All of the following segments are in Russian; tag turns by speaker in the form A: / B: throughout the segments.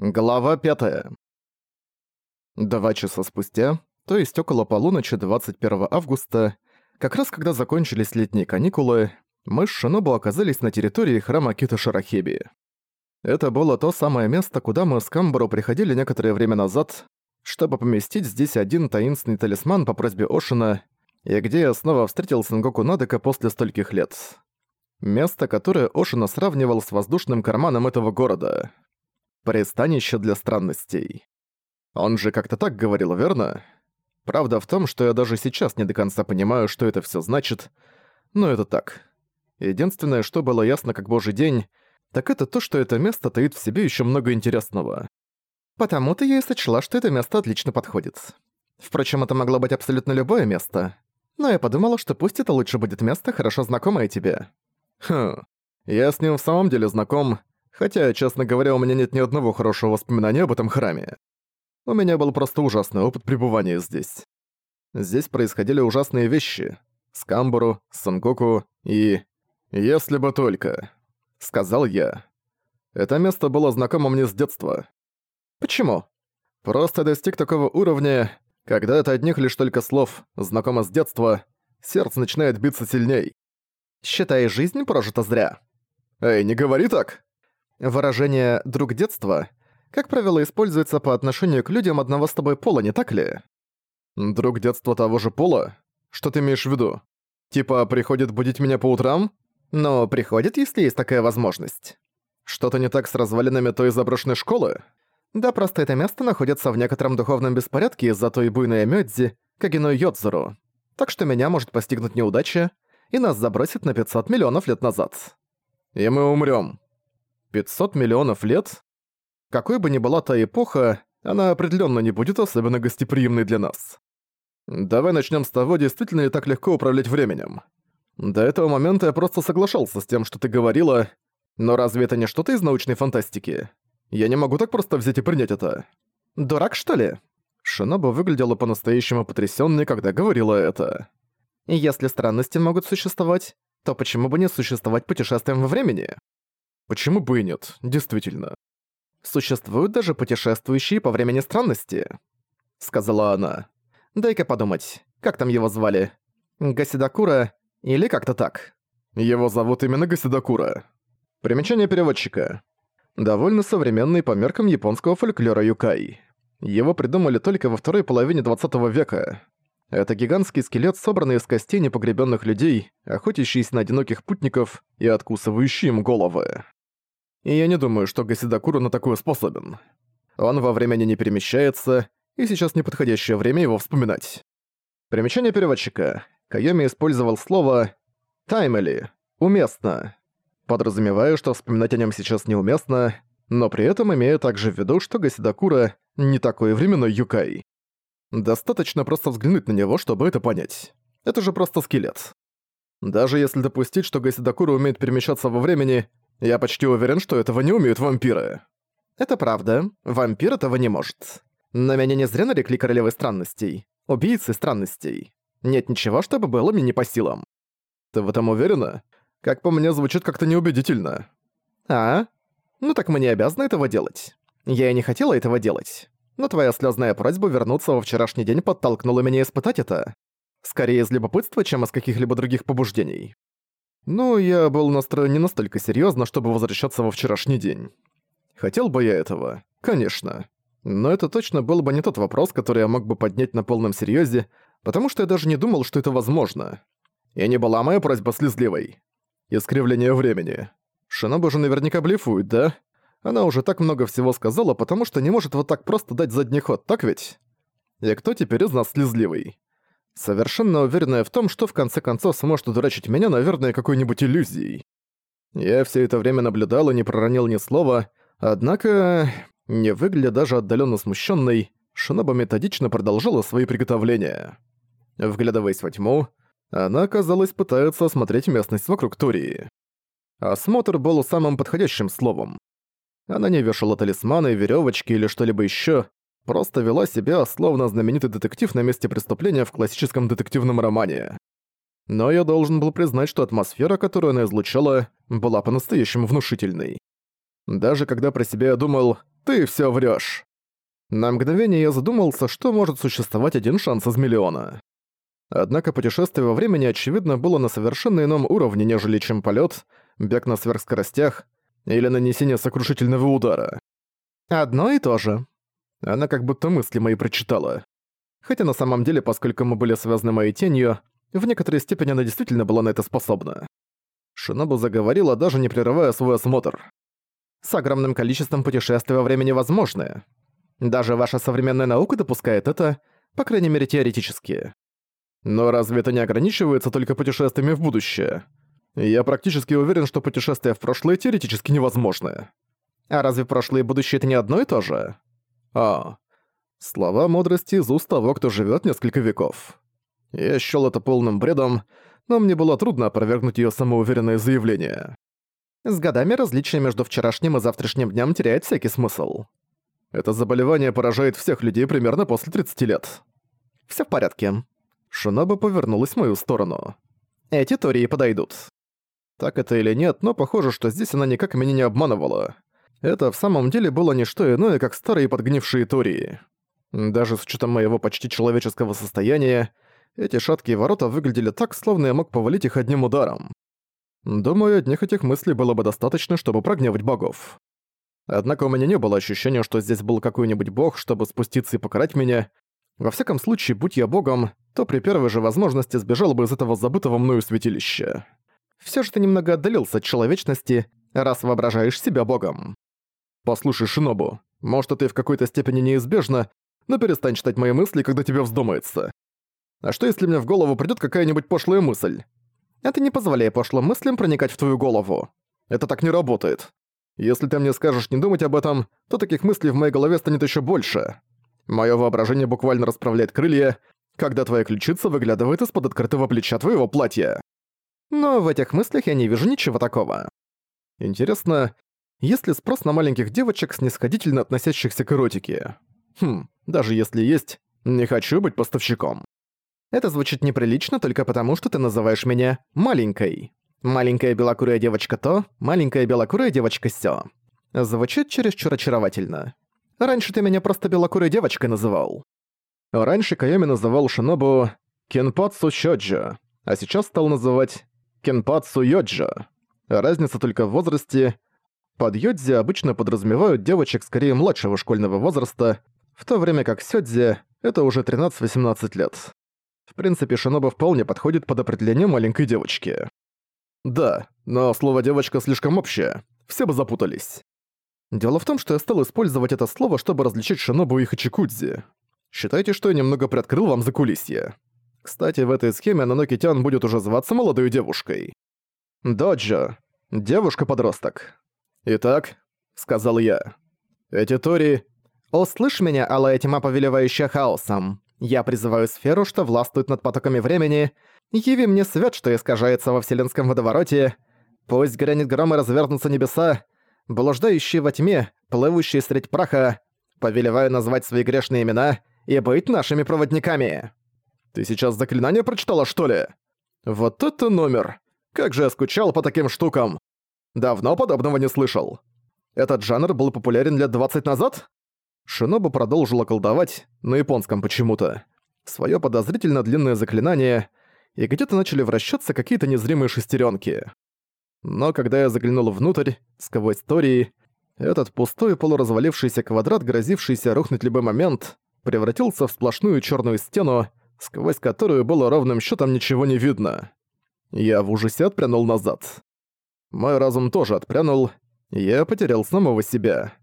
A: Глава 5. Два часа спустя, то есть около полуночи 21 августа, как раз когда закончились летние каникулы, мы с Шинобу оказались на территории храма Кита Шарахеби. Это было то самое место, куда мы с Камбару приходили некоторое время назад, чтобы поместить здесь один таинственный талисман по просьбе Ошина, и где я снова встретил Сенгоку Надека после стольких лет. Место, которое Ошина сравнивал с воздушным карманом этого города — Пристанище для странностей. Он же как-то так говорил, верно? Правда в том, что я даже сейчас не до конца понимаю, что это все значит, но это так. Единственное, что было ясно как божий день, так это то, что это место таит в себе еще много интересного. Потому-то я и сочла, что это место отлично подходит. Впрочем, это могло быть абсолютно любое место. Но я подумала, что пусть это лучше будет место, хорошо знакомое тебе. Хм, я с ним в самом деле знаком, Хотя, честно говоря, у меня нет ни одного хорошего воспоминания об этом храме. У меня был просто ужасный опыт пребывания здесь. Здесь происходили ужасные вещи. С Камбуру, с Сангоку и... «Если бы только», — сказал я. Это место было знакомо мне с детства. Почему? Просто достиг такого уровня, когда от одних лишь только слов «знакомо с детства» сердце начинает биться сильней. Считай, жизнь прожита зря. Эй, не говори так! Выражение «друг детства» как правило используется по отношению к людям одного с тобой пола, не так ли? Друг детства того же пола? Что ты имеешь в виду? Типа, приходит будить меня по утрам? Но приходит, если есть такая возможность. Что-то не так с развалинами той заброшенной школы? Да, просто это место находится в некотором духовном беспорядке из-за той буйной Мёдзи, Кагино Йодзуру. Так что меня может постигнуть неудача, и нас забросит на 500 миллионов лет назад. И мы умрём. 500 миллионов лет? Какой бы ни была та эпоха, она определенно не будет особенно гостеприимной для нас. Давай начнем с того, действительно ли так легко управлять временем. До этого момента я просто соглашался с тем, что ты говорила, но разве это не что-то из научной фантастики? Я не могу так просто взять и принять это. Дурак, что ли? Шиноба выглядела по-настоящему потрясённой, когда говорила это. Если странности могут существовать, то почему бы не существовать путешествием во времени? Почему бы и нет, действительно. Существуют даже путешествующие по времени странности, сказала она. Дай-ка подумать, как там его звали? Гасидакура или как-то так? Его зовут именно Гасидакура. Примечание переводчика. Довольно современный по меркам японского фольклора юкай. Его придумали только во второй половине 20 века. Это гигантский скелет, собранный из костей непогребенных людей, охотящийся на одиноких путников и откусывающий им головы. И я не думаю, что Гасидакуру на такое способен. Он во времени не перемещается, и сейчас неподходящее время его вспоминать. Примечание переводчика. Кайоми использовал слово «таймели» — «уместно». Подразумеваю, что вспоминать о нем сейчас неуместно, но при этом имею также в виду, что Гасидакура не такой временной юкай. Достаточно просто взглянуть на него, чтобы это понять. Это же просто скелет. Даже если допустить, что Гасидакура умеет перемещаться во времени, я почти уверен, что этого не умеют вампиры. Это правда. Вампир этого не может. Но меня не зря нарекли королевой странностей. Убийцей странностей. Нет ничего, чтобы было мне не по силам. Ты в этом уверена? Как по мне, звучит как-то неубедительно. А? Ну так мы не обязаны этого делать. Я и не хотела этого делать. Но твоя слезная просьба вернуться во вчерашний день подтолкнула меня испытать это. Скорее из любопытства, чем из каких-либо других побуждений. Ну, я был настроен не настолько серьезно, чтобы возвращаться во вчерашний день. Хотел бы я этого? Конечно. Но это точно был бы не тот вопрос, который я мог бы поднять на полном серьезе, потому что я даже не думал, что это возможно. И не была моя просьба слезливой. Искривление времени. Шиноба же наверняка блефует, да? Она уже так много всего сказала, потому что не может вот так просто дать задний ход, так ведь? И кто теперь из нас слезливый? Совершенно уверенная в том, что в конце концов сможет удурачить меня, наверное, какой-нибудь иллюзией. Я все это время наблюдал и не проронил ни слова, однако, не выглядя даже отдаленно смущенной, Шиноба методично продолжила свои приготовления. Вглядываясь во тьму, она, казалось, пытается осмотреть местность вокруг Турии. Осмотр был самым подходящим словом. Она не вешала талисманы, веревочки или что-либо еще, просто вела себя словно знаменитый детектив на месте преступления в классическом детективном романе. Но я должен был признать, что атмосфера, которую она излучала, была по-настоящему внушительной. Даже когда про себя я думал Ты всё врёшь. На мгновение я задумался, что может существовать один шанс из миллиона. Однако путешествие во времени, очевидно, было на совершенно ином уровне, нежели чем полет, бег на сверхскоростях или нанесение сокрушительного удара. Одно и то же. Она как будто мысли мои прочитала. Хотя на самом деле, поскольку мы были связаны моей тенью, в некоторой степени она действительно была на это способна. Шинобу заговорила, даже не прерывая свой осмотр. «С огромным количеством путешествий во времени возможны. Даже ваша современная наука допускает это, по крайней мере теоретически. Но разве это не ограничивается только путешествиями в будущее? Я практически уверен, что путешествия в прошлое теоретически невозможны. А разве прошлое и будущее это не одно и то же? А, слова мудрости из уст того, кто живет несколько веков. Я счёл это полным бредом, но мне было трудно опровергнуть её самоуверенное заявление. С годами различие между вчерашним и завтрашним днем теряет всякий смысл. Это заболевание поражает всех людей примерно после 30 лет. Всё в порядке. Шиноба повернулась в мою сторону. Эти теории подойдут. Так это или нет, но похоже, что здесь она никак меня не обманывала. Это в самом деле было не что иное, как старые подгнившие теории. Даже с учетом моего почти человеческого состояния, эти шаткие ворота выглядели так, словно я мог повалить их одним ударом. Думаю, одних этих мыслей было бы достаточно, чтобы прогневать богов. Однако у меня не было ощущения, что здесь был какой-нибудь бог, чтобы спуститься и покарать меня. Во всяком случае, будь я богом, то при первой же возможности сбежал бы из этого забытого мною святилища. Всё же ты немного отдалился от человечности, раз воображаешь себя богом. Послушай, Шинобу, может, это и в какой-то степени неизбежно, но перестань читать мои мысли, когда тебе вздумается. А что если мне в голову придёт какая-нибудь пошлая мысль? Это не позволяет пошлым мыслям проникать в твою голову. Это так не работает. Если ты мне скажешь не думать об этом, то таких мыслей в моей голове станет еще больше. Мое воображение буквально расправляет крылья, когда твоя ключица выглядывает из-под открытого плеча твоего платья. Но в этих мыслях я не вижу ничего такого. Интересно, есть ли спрос на маленьких девочек, снисходительно относящихся к эротике? Хм, даже если есть, не хочу быть поставщиком. Это звучит неприлично только потому, что ты называешь меня «маленькой». Маленькая белокурая девочка то, маленькая белокурая девочка сё. Звучит чересчур очаровательно. Раньше ты меня просто белокурой девочкой называл. Раньше Кайоми называл Шинобу Кенпацу Щоджо, а сейчас стал называть Кенпацу Йоджо. Разница только в возрасте. Под Йодзи обычно подразумевают девочек скорее младшего школьного возраста, в то время как Сёдзи — это уже 13-18 лет. В принципе, Шиноба вполне подходит под определение маленькой девочки. Да, но слово «девочка» слишком общее. Все бы запутались. Дело в том, что я стал использовать это слово, чтобы различить Шинобу и Хачикудзи. Считайте, что я немного приоткрыл вам закулисье. Кстати, в этой схеме Наноки-тян будет уже зваться молодой девушкой. Доджо. Девушка-подросток. Итак, сказал я. Эти Тори... «Услышь меня, алая тьма, повелевающая хаосом. Я призываю сферу, что властвует над потоками времени, Яви мне свет, что искажается во вселенском водовороте. Пусть грянет гром и развернутся небеса, блуждающие во тьме, плывущие средь праха, повелеваю назвать свои грешные имена и быть нашими проводниками. Ты сейчас заклинание прочитала, что ли? Вот это номер. Как же я скучал по таким штукам. Давно подобного не слышал. Этот жанр был популярен лет 20 назад? Шинобу продолжила колдовать, на японском почему-то. Своё подозрительно длинное заклинание, и где-то начали вращаться какие-то незримые шестеренки. Но когда я заглянул внутрь, сквозь истории, этот пустой полуразвалившийся квадрат, грозившийся рухнуть любой момент, превратился в сплошную черную стену, сквозь которую было ровным счетом ничего не видно. Я в ужасе отпрянул назад. Мой разум тоже отпрянул, я потерял самого себя.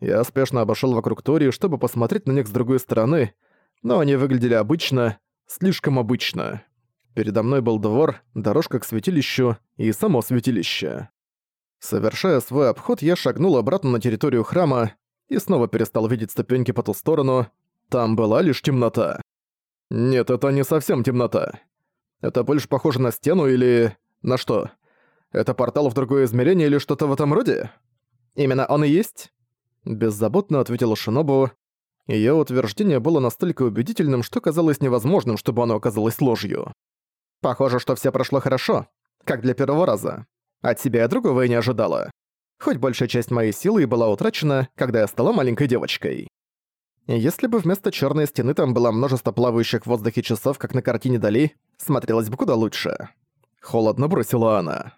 A: Я спешно обошел вокруг Тории, чтобы посмотреть на них с другой стороны, но они выглядели обычно, слишком обычно. Передо мной был двор, дорожка к святилищу и само святилище. Совершая свой обход, я шагнул обратно на территорию храма и снова перестал видеть ступеньки по ту сторону. Там была лишь темнота. Нет, это не совсем темнота. Это больше похоже на стену или... на что? Это портал в другое измерение или что-то в этом роде? Именно он и есть? Беззаботно ответила Шинобу. Её утверждение было настолько убедительным, что казалось невозможным, чтобы оно оказалось ложью. Похоже, что все прошло хорошо, как для первого раза. От себя я другого и не ожидала. хоть большая часть моей силы и была утрачена, когда я стала маленькой девочкой. Если бы вместо черной стены там было множество плавающих в воздухе часов, как на картине Дали, смотрелось бы куда лучше. Холодно бросила она.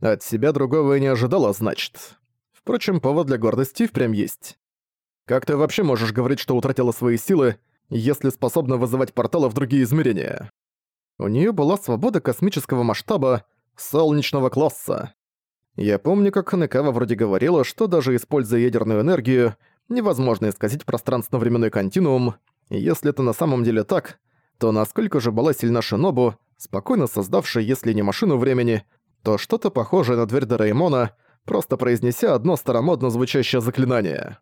A: От себя другого и не ожидала, значит. Впрочем, повод для гордости впрямь есть. Как ты вообще можешь говорить, что утратила свои силы, если способна вызывать порталы в другие измерения? У нее была свобода космического масштаба, солнечного класса. Я помню, как Ханекава вроде говорила, что даже используя ядерную энергию, невозможно исказить пространственно-временной континуум, и если это на самом деле так, то насколько же была сильна Шинобу, спокойно создавшая, если не машину времени, то что-то похожее на дверь Дораэмона, просто произнеся одно старомодно звучащее заклинание.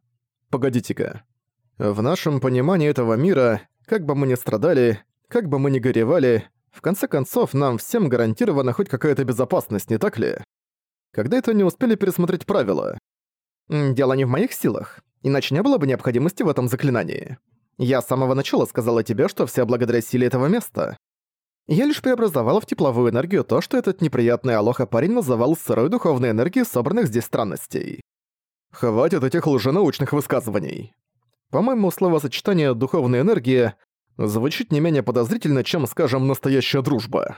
A: Погодите-ка. В нашем понимании этого мира, как бы мы ни страдали, как бы мы ни горевали, в конце концов, нам всем гарантирована хоть какая-то безопасность, не так ли? Когда это не успели пересмотреть правила? Дело не в моих силах, иначе не было бы необходимости в этом заклинании. Я с самого начала сказала тебе, что все благодаря силе этого места. Я лишь преобразовала в тепловую энергию то, что этот неприятный алоха-парень называл сырой духовной энергией собранных здесь странностей. Хватит этих лженаучных высказываний. По-моему, словосочетание «духовная энергия» звучит не менее подозрительно, чем, скажем, настоящая дружба.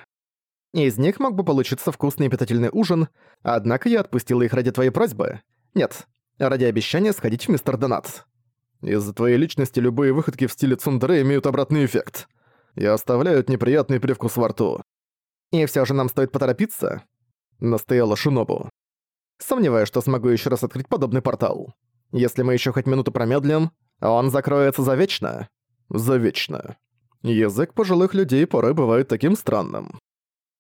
A: Из них мог бы получиться вкусный и питательный ужин, однако я отпустила их ради твоей просьбы. Нет, ради обещания сходить в мистер Донат. Из-за твоей личности любые выходки в стиле Цундере имеют обратный эффект. И оставляют неприятный привкус во рту. И все же нам стоит поторопиться, настояла Шинобу. Сомневаюсь, что смогу еще раз открыть подобный портал. Если мы еще хоть минуту промедлим, он закроется завечно. Завечно. Язык пожилых людей порой бывает таким странным.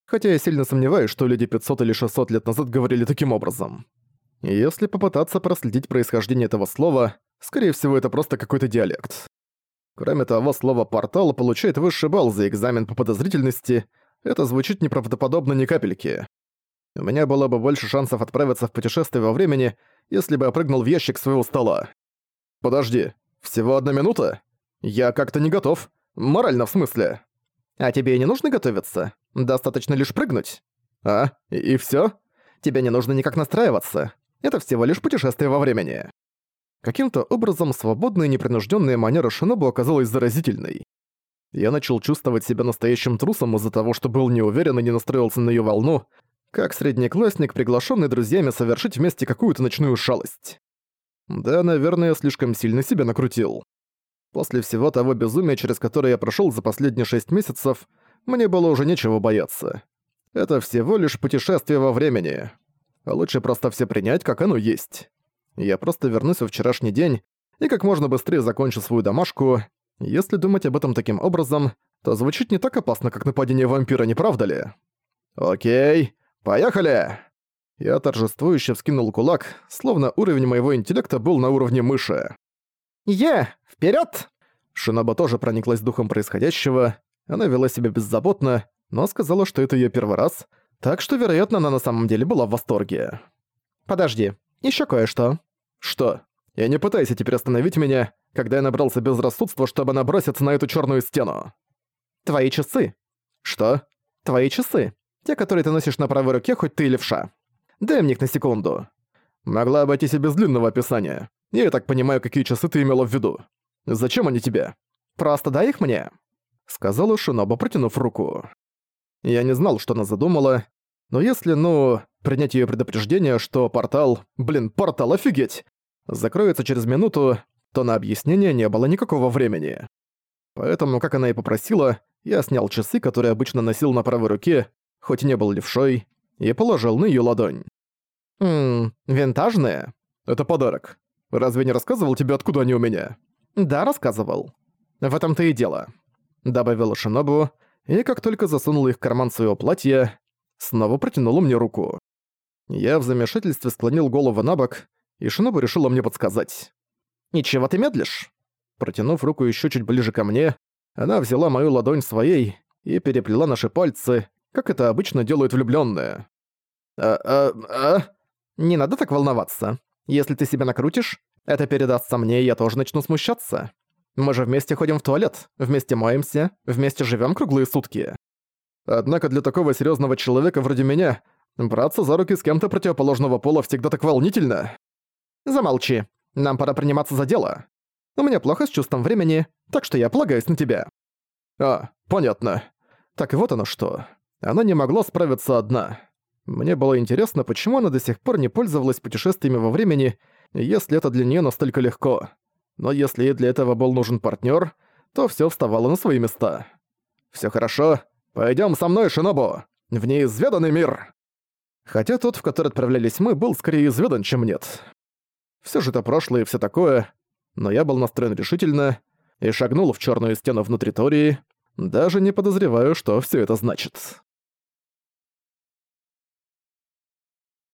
A: Хотя я сильно сомневаюсь, что люди 500 или 600 лет назад говорили таким образом. Если попытаться проследить происхождение этого слова, скорее всего, это просто какой-то диалект. Кроме того, слово «портал» получает высший балл за экзамен по подозрительности. Это звучит неправдоподобно ни капельки. У меня было бы больше шансов отправиться в путешествие во времени, если бы я прыгнул в ящик своего стола. Подожди, всего одна минута? «Я как-то не готов. Морально в смысле». «А тебе и не нужно готовиться? Достаточно лишь прыгнуть». «А? И, и всё? Тебе не нужно никак настраиваться. Это всего лишь путешествие во времени». Каким-то образом свободная и непринужденная манера Шинобу оказалась заразительной. Я начал чувствовать себя настоящим трусом из-за того, что был не уверен и не настроился на ее волну, как среднеклассник, приглашенный друзьями совершить вместе какую-то ночную шалость. Да, наверное, я слишком сильно себя накрутил. После всего того безумия, через которое я прошёл за последние шесть месяцев, мне было уже нечего бояться. Это всего лишь путешествие во времени. Лучше просто все принять, как оно есть. Я просто вернусь в вчерашний день и как можно быстрее закончу свою домашку. Если думать об этом таким образом, то звучит не так опасно, как нападение вампира, не правда ли? Окей, поехали! Я торжествующе вскинул кулак, словно уровень моего интеллекта был на уровне мыши. «Е! Вперед! Шиноба тоже прониклась духом происходящего. Она вела себя беззаботно, но сказала, что это ее первый раз, так что, вероятно, она на самом деле была в восторге. «Подожди, еще кое-что». «Что? Я не пытайся теперь остановить меня, когда я набрался безрассудства, чтобы наброситься на эту черную стену». «Твои часы». «Что?» «Твои часы. Те, которые ты носишь на правой руке, хоть ты и левша. Дай мне их на секунду». Могла обойтись и без длинного описания. Я так понимаю, какие часы ты имела в виду. Зачем они тебе? Просто дай их мне», — сказала Шиноба, протянув руку. Я не знал, что она задумала, но если, ну, принять её предупреждение, что портал... Блин, портал, офигеть! Закроется через минуту, то на объяснение не было никакого времени. Поэтому, как она и попросила, я снял часы, которые обычно носил на правой руке, хоть и не был левшой, и положил на её ладонь. «Ммм, винтажные?» «Это подарок. Разве не рассказывал тебе, откуда они у меня?» «Да, рассказывал. В этом-то и дело», — добавила Шинобу, и как только засунула их в карман своего платья, снова протянула мне руку. Я в замешательстве склонил голову на бок, и Шинобу решила мне подсказать. «Ничего ты медлишь?» Протянув руку еще чуть ближе ко мне, она взяла мою ладонь своей и переплела наши пальцы, как это обычно делают влюблённые. «А, а, а...» «Не надо так волноваться. Если ты себя накрутишь, это передастся мне, и я тоже начну смущаться. Мы же вместе ходим в туалет, вместе моемся, вместе живем круглые сутки. Однако для такого серьезного человека вроде меня Браться за руки с кем-то противоположного пола всегда так волнительно. Замолчи. Нам пора приниматься за дело. У меня плохо с чувством времени, так что я полагаюсь на тебя. А, понятно. Так вот оно что. Она не могла справиться одна. Мне было интересно, почему она до сих пор не пользовалась путешествиями во времени, если это для нее настолько легко. Но если ей для этого был нужен партнер, то все вставало на свои места. Все хорошо. Пойдем со мной, Шинобу. В неизведанный мир. Хотя тот, в который отправлялись мы, был скорее изведан, чем нет. Все же это прошлое и все такое, но я был настроен решительно и шагнул в черную стену внутри Тории, даже не подозреваю, что все это значит.